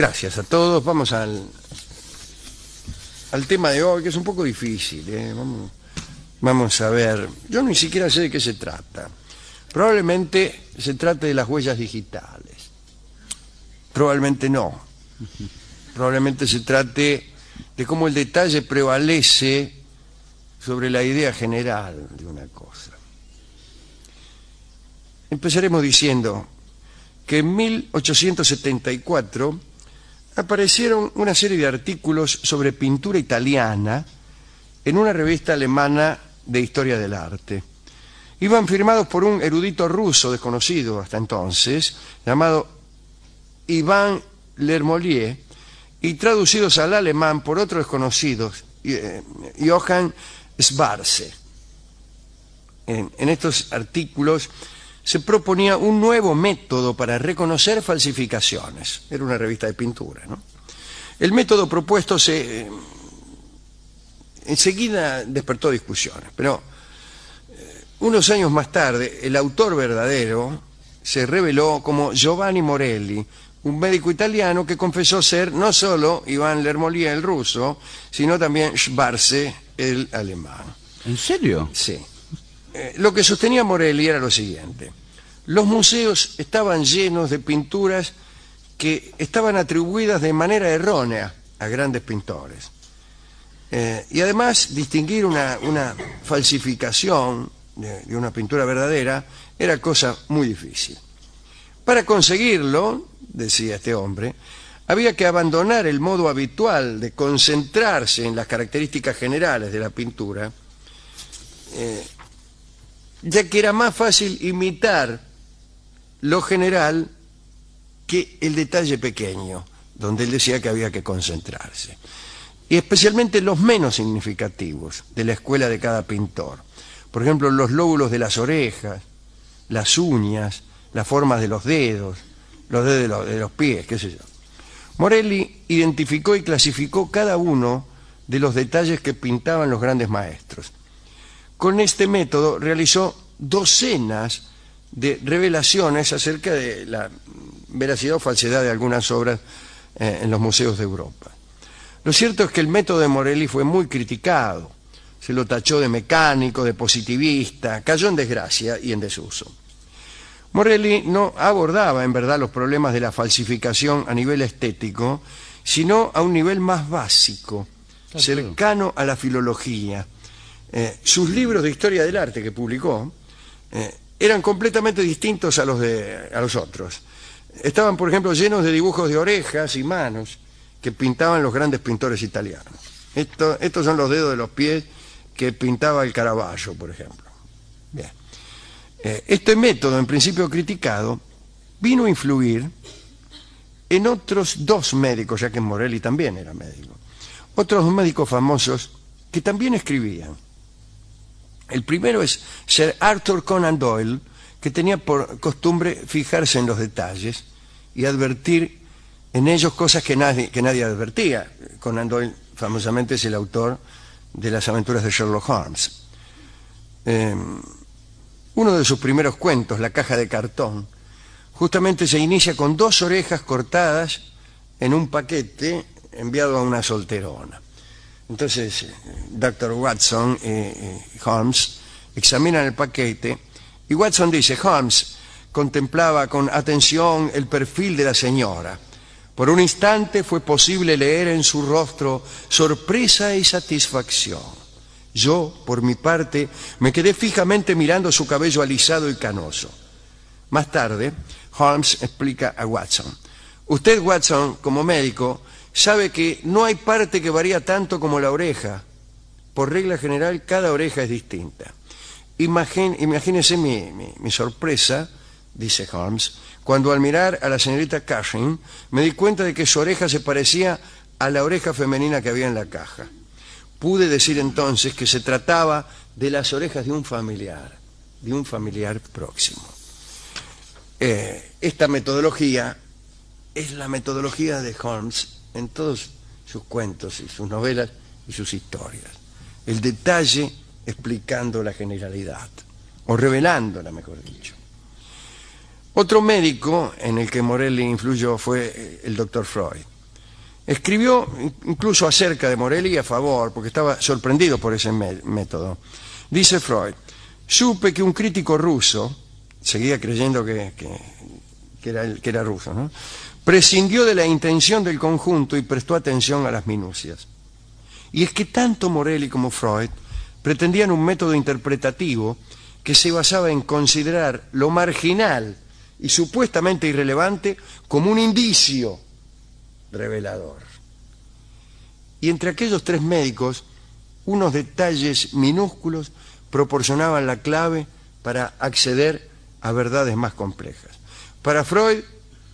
Gracias a todos. Vamos al, al tema de hoy, que es un poco difícil. ¿eh? Vamos, vamos a ver. Yo ni siquiera sé de qué se trata. Probablemente se trate de las huellas digitales. Probablemente no. Probablemente se trate de cómo el detalle prevalece sobre la idea general de una cosa. Empezaremos diciendo que en 1874 aparecieron una serie de artículos sobre pintura italiana en una revista alemana de historia del arte. Iban firmados por un erudito ruso desconocido hasta entonces, llamado Iván Lermolier, y traducidos al alemán por otro desconocido, eh, Johann Schwarze. En, en estos artículos se proponía un nuevo método para reconocer falsificaciones. Era una revista de pintura, ¿no? El método propuesto se eh, enseguida despertó discusiones, pero eh, unos años más tarde el autor verdadero se reveló como Giovanni Morelli, un médico italiano que confesó ser no solo Iván Lermolier el ruso, sino también Schwarze el alemán. ¿En serio? Sí. Eh, lo que sostenía Morelli era lo siguiente. Los museos estaban llenos de pinturas que estaban atribuidas de manera errónea a grandes pintores. Eh, y además distinguir una, falsificación de, de una pintura verdadera era cosa muy difícil. Para conseguirlo, decía este hombre, había que abandonar el modo habitual de concentrarse en las características generales de la pintura, eh, ya que era más fácil imitar lo general que el detalle pequeño, donde él decía que había que concentrarse. Y especialmente los menos significativos de la escuela de cada pintor. Por ejemplo, los lóbulos de las orejas, las uñas, las formas de los dedos, los dedos de los, de los pies, qué sé yo. Morelli identificó y clasificó cada uno de los detalles que pintaban los grandes maestros. Con este método realizó docenas de revelaciones acerca de la veracidad o falsedad de algunas obras eh, en los museos de Europa. Lo cierto es que el método de Morelli fue muy criticado. Se lo tachó de mecánico, de positivista, cayó en desgracia y en desuso. Morelli no abordaba en verdad los problemas de la falsificación a nivel estético, sino a un nivel más básico, cercano a la filología. Eh, sus libros de historia del arte que publicó eh, eran completamente distintos a los, de, a los otros. Estaban, por ejemplo, llenos de dibujos de orejas y manos que pintaban los grandes pintores italianos. Esto, estos son los dedos de los pies que pintaba el Caravaggio, por ejemplo. Bien. Eh, este método, en principio criticado, vino a influir en otros dos médicos, ya que Morelli también era médico, otros dos médicos famosos que también escribían. El primero es Sir Arthur Conan Doyle, que tenía por costumbre fijarse en los detalles y advertir en ellos cosas que nadie, que nadie advertía. Conan Doyle famosamente es el autor de las aventuras de Sherlock Holmes. Eh, uno de sus primeros cuentos, La caja de cartón, justamente se inicia con dos orejas cortadas en un paquete enviado a una solterona. Entonces, Dr. Watson y Holmes examinan el paquete y Watson dice, Holmes contemplaba con atención el perfil de la señora. Por un instante fue posible leer en su rostro sorpresa y satisfacción. Yo, por mi parte, me quedé fijamente mirando su cabello alisado y canoso. Más tarde, Holmes explica a Watson. Usted, Watson, como médico, sabe que no hay parte que varía tanto como la oreja. Por regla general, cada oreja es distinta. Imagín, imagínese mi, mi, mi, sorpresa, dice Holmes, cuando al mirar a la señorita Cushing me di cuenta de que su oreja se parecía a la oreja femenina que había en la caja. Pude decir entonces que se trataba de las orejas de un familiar, de un familiar próximo. Eh, esta metodología es la metodología de Holmes en todos sus cuentos y sus novelas y sus historias. El detalle explicando la generalidad, o revelándola, mejor dicho. Otro médico en el que Morelli influyó fue eh, el doctor Freud. Escribió incluso acerca de Morelli a favor, porque estaba sorprendido por ese método. Dice Freud, supe que un crítico ruso, seguía creyendo que, era, que era ruso, ¿no? Prescindió de la intención del conjunto y prestó atención a las minucias. Y es que tanto Morelli como Freud pretendían un método interpretativo que se basaba en considerar lo marginal y supuestamente irrelevante como un indicio revelador. Y entre aquellos tres médicos, unos detalles minúsculos proporcionaban la clave para acceder a verdades más complejas. Para Freud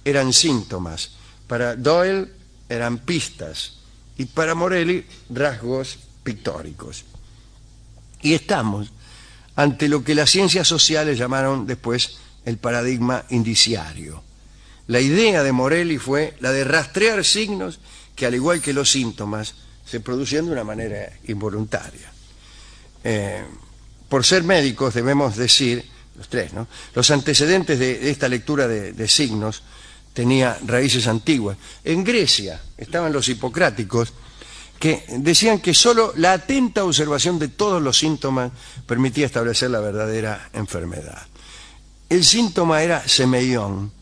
eran síntomas, para Doyle eran pistas y para Morelli rasgos pictóricos. Y estamos ante lo que las ciencias sociales llamaron después el paradigma indiciario. La idea de Morelli fue la de rastrear signos que, al igual que los síntomas, se producían de una manera involuntaria. Eh, por ser médicos debemos decir, los tres, ¿no? los antecedentes de esta lectura de signos tenía raíces antiguas. En Grecia estaban los hipocráticos, que decían que solo la atenta observación de todos los síntomas permitía establecer la verdadera enfermedad. El síntoma era semeión,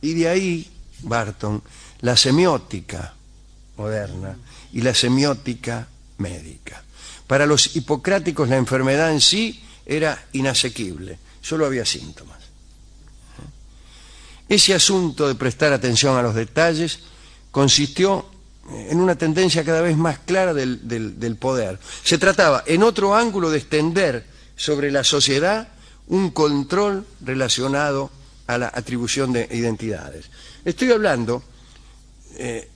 y de ahí, Barton, la semiótica moderna y la semiótica médica. Para los hipocráticos la enfermedad en sí era inasequible, solo había síntomas. Ese asunto de prestar atención a los detalles consistió en una tendencia cada vez más clara del, poder. Se trataba, en otro ángulo, de extender sobre la sociedad un control relacionado a la atribución de identidades. Estoy hablando eh,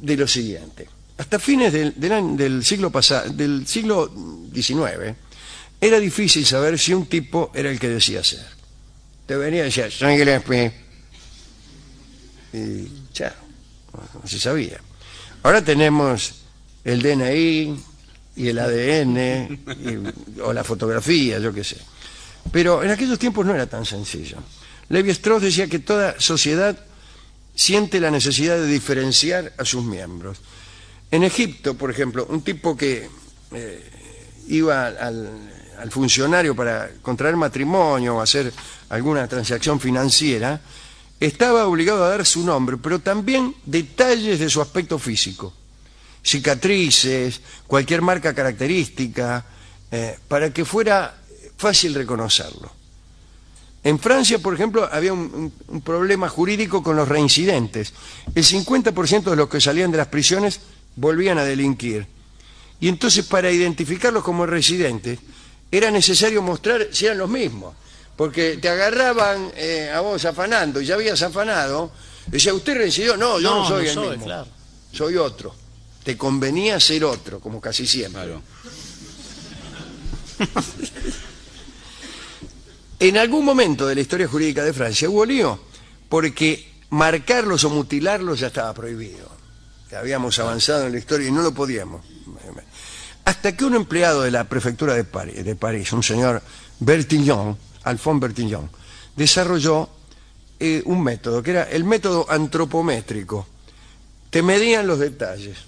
de lo siguiente. Hasta fines del, siglo pasado, del siglo XIX, era difícil saber si un tipo era el que decía ser. Te venía. Y ya, no se sabía. Ahora tenemos el DNI y el ADN o la fotografía, yo qué sé. Pero en aquellos tiempos no era tan sencillo. Levi Strauss decía que toda sociedad siente la necesidad de diferenciar a sus miembros. En Egipto, por ejemplo, un tipo que eh, iba al, funcionario para contraer matrimonio o hacer alguna transacción financiera, estaba obligado a dar su nombre, pero también detalles de su aspecto físico, cicatrices, cualquier marca característica, eh, para que fuera fácil reconocerlo. En Francia, por ejemplo, había un, problema jurídico con los reincidentes. El 50% de los que salían de las prisiones volvían a delinquir. Y entonces para identificarlos como residentes era necesario mostrar si eran los mismos porque te agarraban eh, a vos afanando y ya habías afanado, decía, ¿usted reincidió? No, yo no, soy el mismo, soy otro. Te convenía ser otro, como casi siempre. en algún momento de la historia jurídica de Francia hubo lío, porque marcarlos o mutilarlos ya estaba prohibido. habíamos avanzado en la historia y no lo podíamos. Hasta que un empleado de la prefectura de París, de París un señor Bertillon, Alphonse Bertillon, desarrolló eh, un método, que era el método antropométrico. Te medían los detalles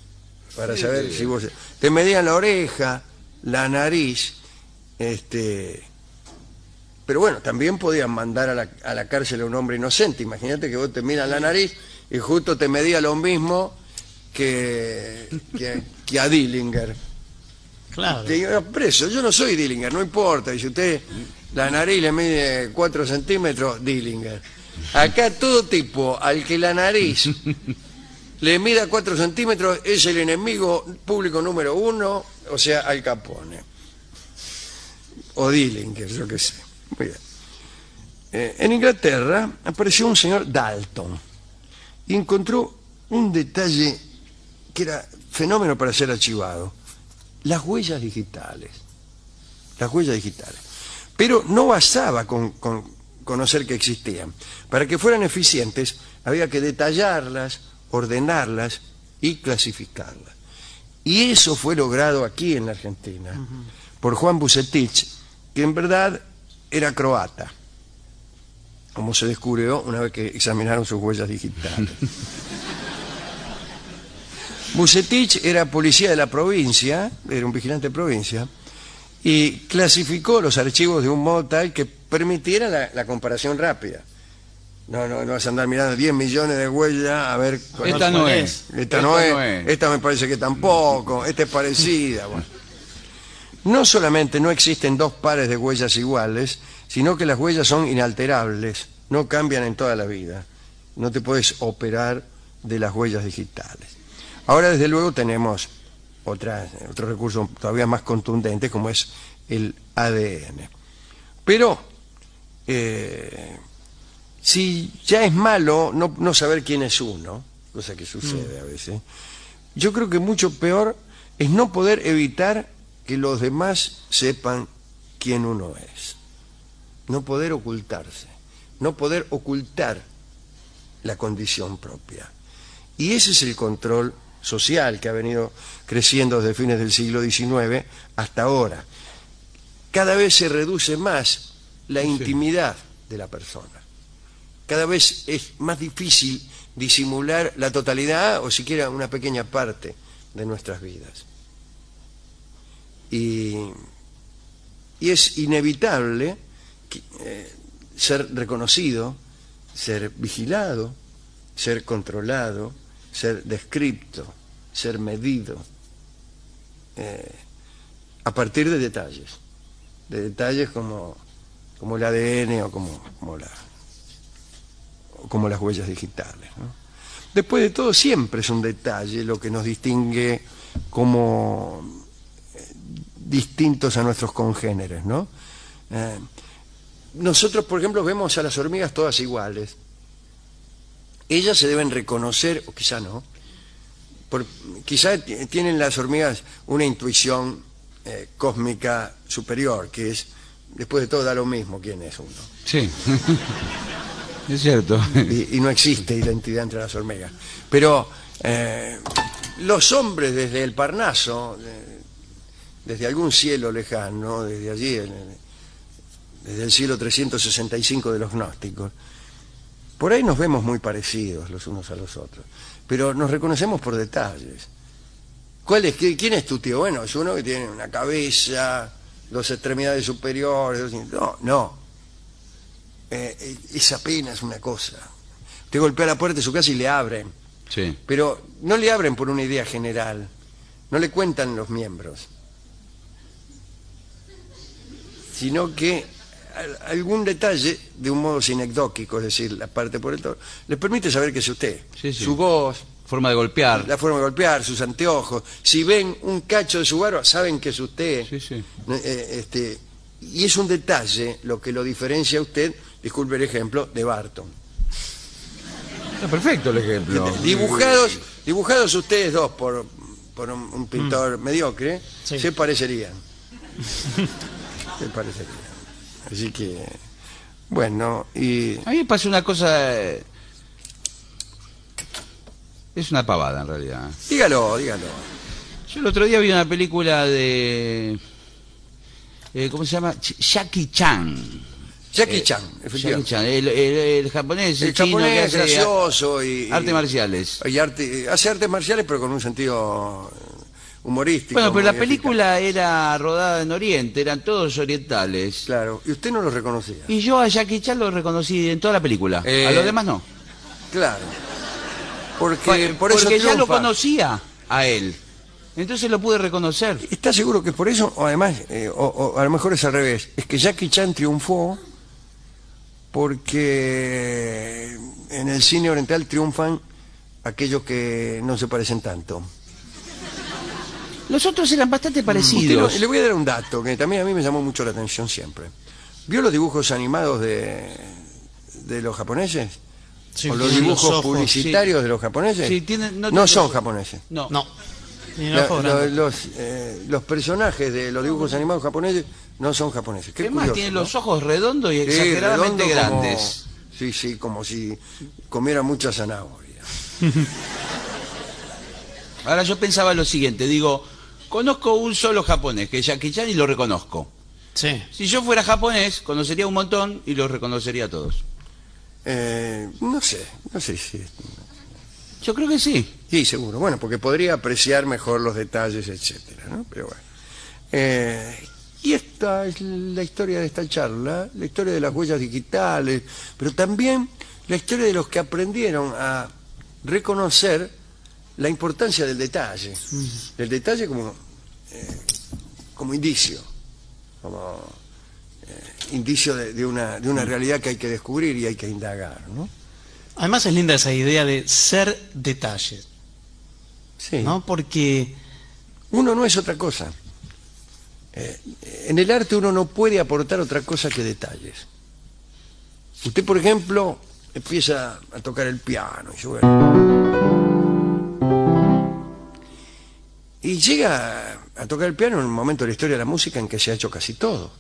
para saber si vos... Te medían la oreja, la nariz, este... Pero bueno, también podían mandar a la, cárcel a un hombre inocente. Imagínate que vos te miras la nariz y justo te medía lo mismo que, que, a Dillinger. Claro. Te preso, yo no soy Dillinger, no importa. Y si usted la nariz le mide 4 centímetros, Dillinger. Acá todo tipo, al que la nariz le mida 4 centímetros, es el enemigo público número uno, o sea, Al Capone. O Dillinger, yo qué sé. Muy bien. Eh, en Inglaterra apareció un señor Dalton y encontró un detalle que era fenómeno para ser archivado. Las huellas digitales. Las huellas digitales pero no bastaba con, conocer que existían. Para que fueran eficientes había que detallarlas, ordenarlas y clasificarlas. Y eso fue logrado aquí en la Argentina por Juan Bucetich, que en verdad era croata. como se descubrió una vez que examinaron sus huellas digitales. Bucetich era policía de la provincia, era un vigilante de provincia, y clasificó los archivos de un modo tal que permitiera la, la comparación rápida. No, no, no vas a andar mirando 10 millones de huellas a ver... cuál- Esta no es. Esta no es, esta me parece que tampoco, esta es parecida. bueno. No solamente no existen dos pares de huellas iguales, sino que las huellas son inalterables, no cambian en toda la vida. No te puedes operar de las huellas digitales. Ahora, desde luego, tenemos otras, otros recursos todavía más contundentes, como es el ADN. Pero, eh, si ya es malo no, no saber quién es uno, cosa que sucede a veces, yo creo que mucho peor es no poder evitar que los demás sepan quién uno es. No poder ocultarse, no poder ocultar la condición propia. Y ese es el control social que ha venido creciendo desde fines del siglo XIX hasta ahora. Cada vez se reduce más la intimidad de la persona. Cada vez es más difícil disimular la totalidad o siquiera una pequeña parte de nuestras vidas. Y, y es inevitable que, eh, ser reconocido, ser vigilado, ser controlado, ser descripto, ser medido, eh, a partir de detalles, de detalles como, como el ADN o como, como, las huellas digitales. Después de todo, siempre es un detalle lo que nos distingue como eh, distintos a nuestros congéneres. Eh, nosotros, por ejemplo, vemos a las hormigas todas iguales. Ellas se deben reconocer, o quizá no, por, quizá tienen las hormigas una intuición eh, cósmica superior, que es, después de todo, da lo mismo quién es uno. Sí. es cierto. y, y no existe identidad entre las hormigas. Pero eh, los hombres desde el Parnaso, de- desde algún cielo lejano, desde allí, desde el cielo 365 de los gnósticos, por ahí nos vemos muy parecidos los unos a los otros, pero nos reconocemos por detalles. ¿Cuál es? ¿Qui- ¿Quién es tu tío? Bueno, es uno que tiene una cabeza, dos extremidades superiores. dos- No, no. Eh, es apenas una cosa. Usted golpea la puerta de su casa y le abren, Sí. pero no le abren por una idea general, no le cuentan los miembros, sino que algún detalle, de un modo sinecdóquico, es decir, la parte por el todo, le permite saber que es usted. Sí, sí. Su voz, Forma de golpear. la forma de golpear, sus anteojos. Si ven un cacho de su barba, saben que es usted. Sí, sí. Eh, este, y es un detalle lo que lo diferencia a usted, disculpe el ejemplo, de Barton. Está perfecto el ejemplo. Dibujados, dibujados ustedes dos por, por un, un pintor mediocre, Sí. se parecerían. se parecerían. Así que, bueno, y A mí me pasa una cosa... eh, Es una pavada en realidad. dígalo, dígalo. Yo el otro día vi una película de... eh, ¿Cómo se llama? Ch- Jackie Chan. Jackie Eh, Chan, Jackie efectivamente. Chan, el, el- el japonés, el, El chino que japonés hace gracioso y, artes marciales. y arte- hace artes marciales, pero con un sentido humorístico. Bueno, pero la película era rodada en Oriente, eran todos orientales. Claro, y usted no lo reconocía. Y yo a Jackie Chan lo reconocí en toda la película. Eh, a los demás no. Claro. Porque, Fue- por eso porque ya lo conocía a él. Entonces lo pude reconocer. ¿Está seguro que por eso? O además, eh, o, o a lo mejor es al revés. Es que Jackie Chan triunfó porque en el cine oriental triunfan aquellos que no se parecen tanto. Los otros eran bastante Usted parecidos. no- le voy a dar un dato que también a mí me llamó mucho la atención siempre. ¿Vio los dibujos animados de, de los japoneses? Sí, ¿O los dibujos los ojos, publicitarios de los japoneses? Sí, tienen- no no tienen son los- japoneses. No. No. Ni La- lo- los, eh, los personajes de los dibujos animados japoneses no son japoneses. Qué Es más, curioso, tienen ¿no? los ojos redondos y Sí, exageradamente redondo como- grandes. sí, sí, como si comiera mucha zanahoria. Ahora yo pensaba lo siguiente, digo, conozco un solo japonés, que es Jackie Chan, y lo reconozco. Sí. Si yo fuera japonés, conocería un montón y los reconocería a todos. Eh, no sé, no sé si... Yo creo que sí. Sí, seguro. Bueno, porque podría apreciar mejor los detalles, etcétera, ¿no? Pero bueno. Eh, y esta es la historia de esta charla, la historia de las huellas digitales, pero también la historia de los que aprendieron a reconocer la importancia del detalle, del detalle como, eh, como indicio, como eh, indicio de, de una, de una realidad que hay que descubrir y hay que indagar, ¿no? Además es linda esa idea de ser detalle, Sí. ¿no? Porque Uno no es otra cosa. Eh, en el arte uno no puede aportar otra cosa que detalles. Usted, por ejemplo, empieza a tocar el piano y, dice, y llega a tocar el piano en un momento de la historia de la música en que se ha hecho casi todo.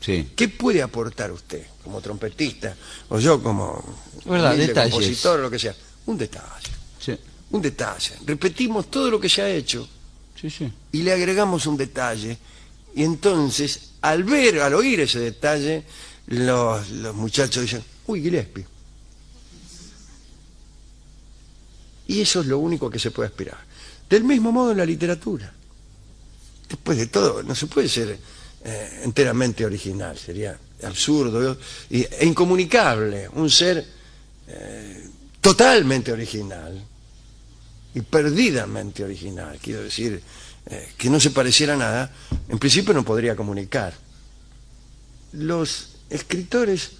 Sí. ¿Qué puede aportar usted como trompetista o yo como compositor o lo que sea? Un detalle, Sí. un detalle. Repetimos todo lo que se ha hecho Sí, sí. y le agregamos un detalle y entonces al ver, al oír ese detalle los, los muchachos dicen uy Gillespie y eso es lo único que se puede aspirar del mismo modo en la literatura. Después de todo no se puede ser eh, enteramente original sería absurdo e incomunicable un ser eh, totalmente original y perdidamente original, quiero decir, eh, que no se pareciera a nada, en principio no podría comunicar. Los escritores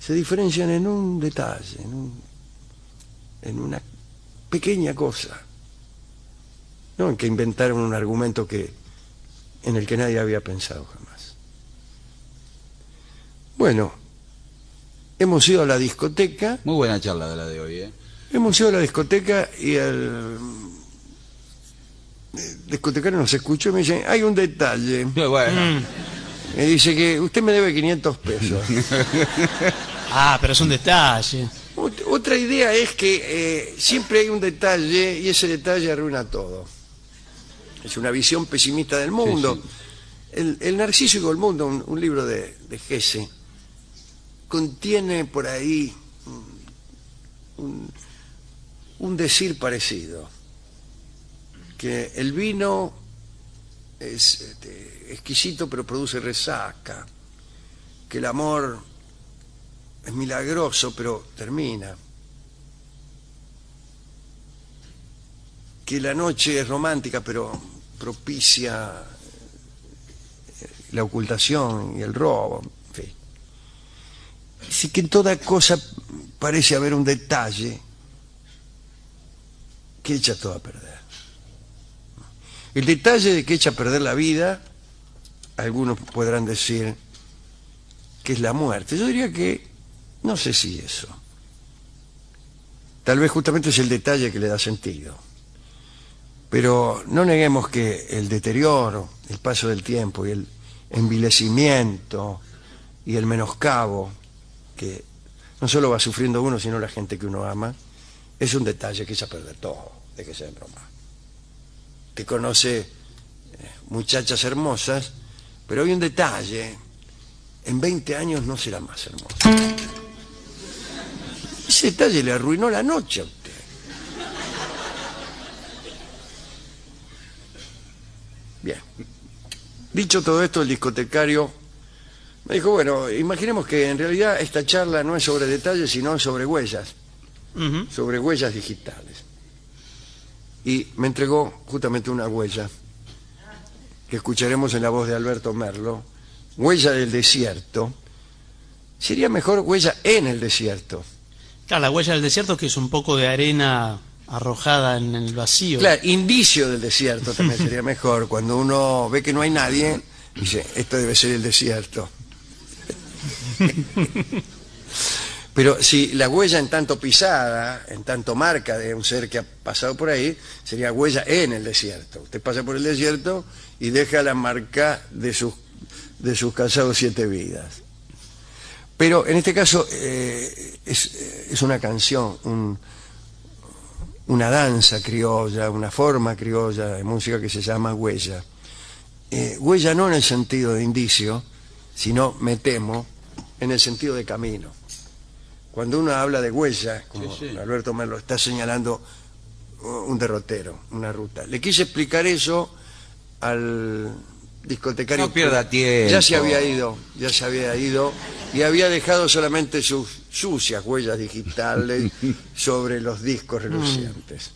se diferencian en un detalle, en, un- en una pequeña cosa, no en que inventaron un argumento que, en el que nadie había pensado jamás. Bueno, hemos ido a la discoteca, Muy buena charla de la de hoy, ¿eh? Hemos ido a la discoteca y el eh, discotecario nos escuchó y me dice, hay un detalle. Bueno, Me dice que usted me debe 500 pesos. Ah, pero es un detalle. Ot- Otra idea es que eh, siempre hay un detalle y ese detalle arruina todo. Es una visión pesimista del mundo. Sí, El, el Narciso y el mundo, un, un libro de, de Gese, contiene por ahí un, un- un decir parecido. Que el vino es este, exquisito pero produce resaca. Que el amor es milagroso, pero termina. Que la noche es romántica, pero propicia eh, la ocultación y el robo. En fin. Así que en toda cosa parece haber un detalle que echa todo a perder. El detalle de que echa a perder la vida, algunos podrán decir que es la muerte. Yo diría que no sé si eso. Tal vez justamente es el detalle que le da sentido. Pero no neguemos que el deterioro, el paso del tiempo y el envilecimiento y el menoscabo que no solo va sufriendo uno, sino la gente que uno ama, es un detalle que a perder todo, de que sea en Roma. Te conoce eh, muchachas hermosas, pero hay un detalle, en 20 años no será más hermosa. Ese detalle le arruinó la noche a usted. Bien. Dicho todo esto, el discotecario me dijo, bueno, imaginemos que en realidad esta charla no es sobre detalles, sino sobre huellas, sobre huellas digitales. Y me entregó justamente una huella que escucharemos en la voz de Alberto Merlo, huella del desierto. Sería mejor huella en el desierto. Claro, la huella del desierto que es un poco de arena arrojada en el vacío. Claro, indicio del desierto también sería mejor. Cuando uno ve que no hay nadie, dice, esto debe ser el desierto. Pero si la huella en tanto pisada, en tanto marca de un ser que ha pasado por ahí, sería huella en el desierto. Usted pasa por el desierto y deja la marca de sus, de sus casados siete vidas. Pero en este caso eh, es, es una canción, un, una danza criolla, una forma criolla de música que se llama huella. Eh, huella no en el sentido de indicio, sino, me temo, en el sentido de camino. Cuando uno habla de huella, como Sí, sí. Alberto Merlo está señalando un derrotero, una ruta. Le quise explicar eso al discotecario. No pierda tiempo. Ya se había ido, ya se había ido y había dejado solamente sus sucias huellas digitales sobre los discos relucientes.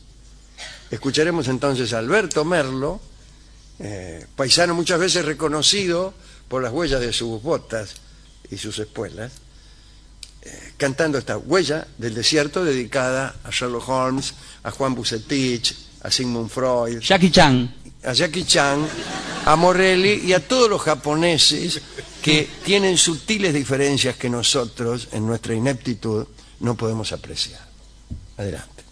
Escucharemos entonces a Alberto Merlo, eh, paisano muchas veces reconocido por las huellas de sus botas y sus espuelas, eh, cantando esta huella del desierto dedicada a Sherlock Holmes, a Juan Bucetich, a Sigmund Freud, Jackie Chan. a Jackie Chan, a Morelli y a todos los japoneses que tienen sutiles diferencias que nosotros, en nuestra ineptitud, no podemos apreciar. Adelante.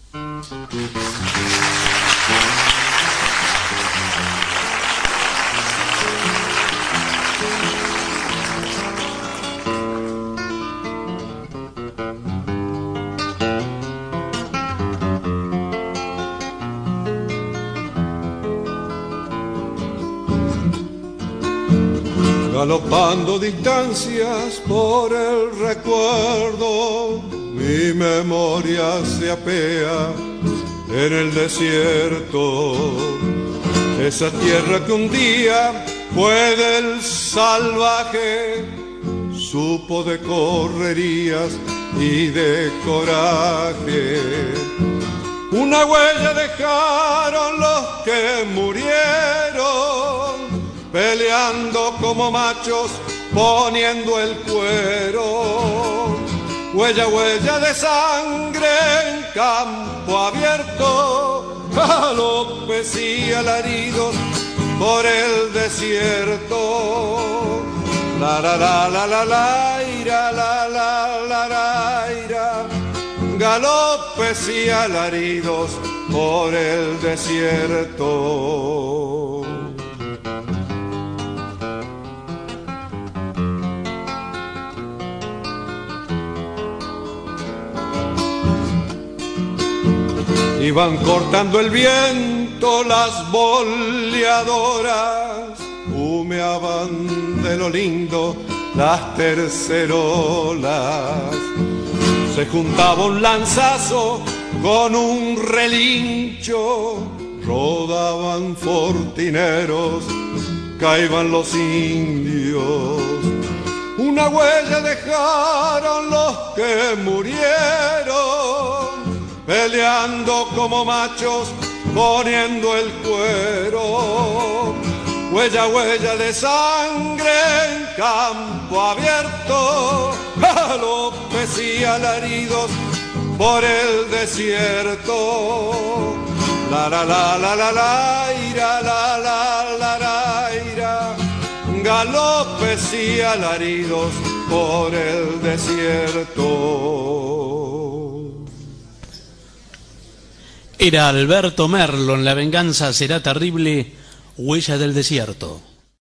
Galopando distancias por el recuerdo, mi memoria se apea en el desierto. Esa tierra que un día fue del salvaje, supo de correrías y de coraje. Una huella dejaron los que murieron, peleando como machos, poniendo el cuero. Huella, huella de sangre en campo abierto, galopes y alaridos por el desierto. La la la la la la ira, la la la la ira. Galopes y alaridos por el desierto. Iban cortando el viento las boleadoras, humeaban de lo lindo las tercerolas. Se juntaba un lanzazo con un relincho, rodaban fortineros, caían los indios. Una huella dejaron los que murieron, peleando como machos, poniendo el cuero. Huella, huella de sangre en campo abierto, galopes y alaridos por el desierto. La la la la la la ira, la la la la ira. Galopes y alaridos por el desierto. Era Alberto Merlo en La venganza será terrible, huella del desierto.